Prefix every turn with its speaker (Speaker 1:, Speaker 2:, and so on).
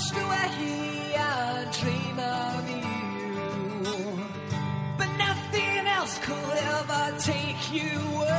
Speaker 1: rushed away. I dream of you, but nothing else could ever take you away.